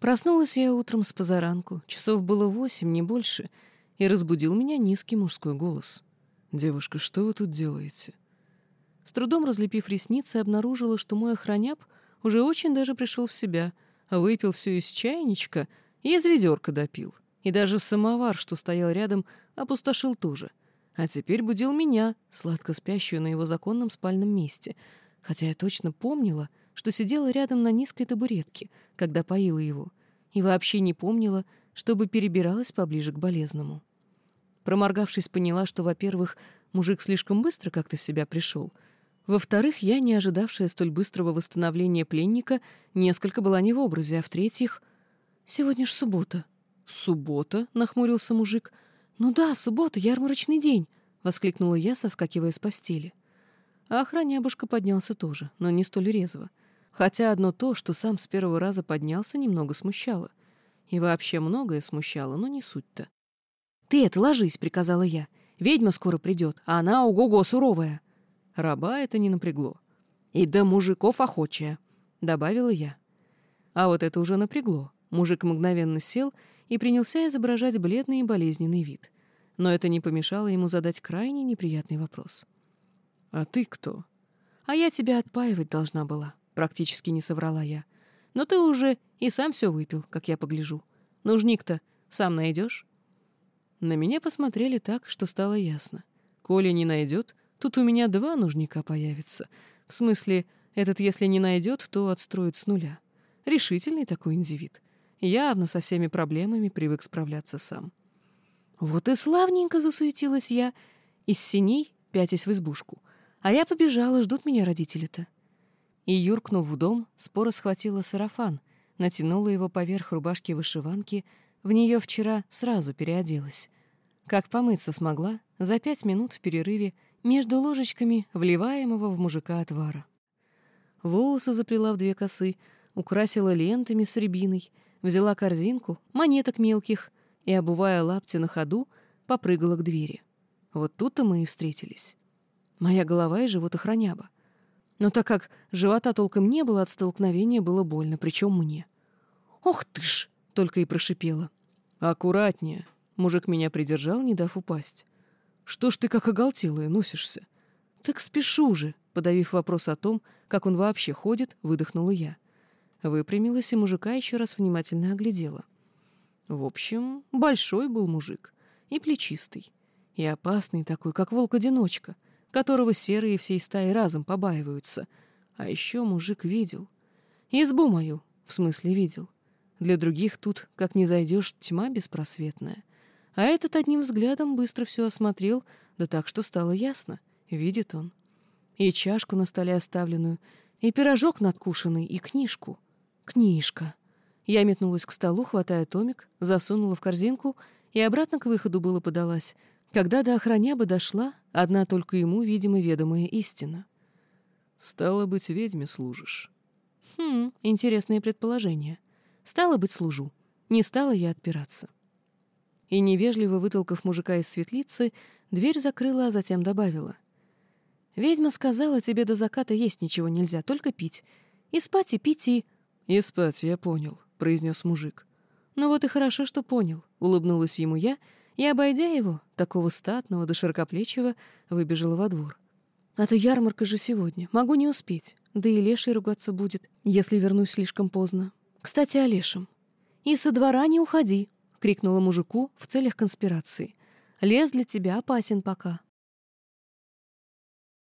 Проснулась я утром с позаранку, часов было восемь, не больше, и разбудил меня низкий мужской голос. «Девушка, что вы тут делаете?» С трудом разлепив ресницы, обнаружила, что мой охраняп уже очень даже пришел в себя, выпил все из чайничка и из ведерка допил. И даже самовар, что стоял рядом, опустошил тоже. А теперь будил меня, сладко спящую на его законном спальном месте, хотя я точно помнила, что сидела рядом на низкой табуретке, когда поила его, и вообще не помнила, чтобы перебиралась поближе к болезному. Проморгавшись, поняла, что, во-первых, мужик слишком быстро как-то в себя пришел — во-вторых, я, не ожидавшая столь быстрого восстановления пленника, несколько была не в образе, а в-третьих... «Сегодня ж суббота». «Суббота?» — нахмурился мужик. «Ну да, суббота, ярмарочный день», — воскликнула я, соскакивая с постели. А охранябушка поднялся тоже, но не столь резво. Хотя одно то, что сам с первого раза поднялся, немного смущало. И вообще многое смущало, но не суть-то. «Ты это, ложись», — приказала я. «Ведьма скоро придет, а она ого-го суровая». Раба это не напрягло. «И до мужиков охочая», — добавила я. А вот это уже напрягло. Мужик мгновенно сел и принялся изображать бледный и болезненный вид. Но это не помешало ему задать крайне неприятный вопрос. «А ты кто?» «А я тебя отпаивать должна была», — практически не соврала я. «Но ты уже и сам все выпил, как я погляжу. Нужник-то сам найдешь?» На меня посмотрели так, что стало ясно. Коля не найдет, Тут у меня два нужника появится. В смысле, этот, если не найдет, то отстроит с нуля. Решительный такой индивид. Явно со всеми проблемами привык справляться сам. Вот и славненько засуетилась я. Из синей пятясь в избушку. А я побежала, ждут меня родители-то. И, юркнув в дом, споро схватила сарафан, натянула его поверх рубашки-вышиванки, в нее вчера сразу переоделась. Как помыться смогла, за пять минут в перерыве — между ложечками вливаемого в мужика отвара. Волосы заплела в две косы, украсила лентами с рябиной, взяла корзинку, монеток мелких и, обувая лапти на ходу, попрыгала к двери. Вот тут-то мы и встретились. Моя голова и живот охраняба. Но так как живота толком не было, от столкновения было больно, причем мне. «Ох ты ж!» — только и прошипела. «Аккуратнее!» — мужик меня придержал, не дав упасть. Что ж ты как оголтелая носишься? Так спешу же, подавив вопрос о том, как он вообще ходит, выдохнула я. Выпрямилась и мужика еще раз внимательно оглядела. В общем, большой был мужик, и плечистый, и опасный такой, как волк-одиночка, которого серые всей стаи разом побаиваются. А еще мужик видел. Избу мою, в смысле, видел. Для других тут, как не зайдешь, тьма беспросветная. А этот одним взглядом быстро все осмотрел, да так, что стало ясно. Видит он. И чашку на столе оставленную, и пирожок надкушенный, и книжку. Книжка. Я метнулась к столу, хватая томик, засунула в корзинку и обратно к выходу было подалась, когда до охраняба дошла одна только ему, видимо, ведомая истина. «Стало быть, ведьме служишь». Хм, интересное предположение. Стало быть, служу. Не стала я отпираться и, невежливо вытолкав мужика из светлицы, дверь закрыла, а затем добавила. «Ведьма сказала, тебе до заката есть ничего нельзя, только пить. И спать, и пить, и...» «И спать, я понял», — произнес мужик. «Ну вот и хорошо, что понял», — улыбнулась ему я, и, обойдя его, такого статного до широкоплечего, выбежала во двор. «А то ярмарка же сегодня, могу не успеть, да и леший ругаться будет, если вернусь слишком поздно. Кстати, о лешем. И со двора не уходи, — крикнула мужику в целях конспирации. «Лес для тебя опасен пока».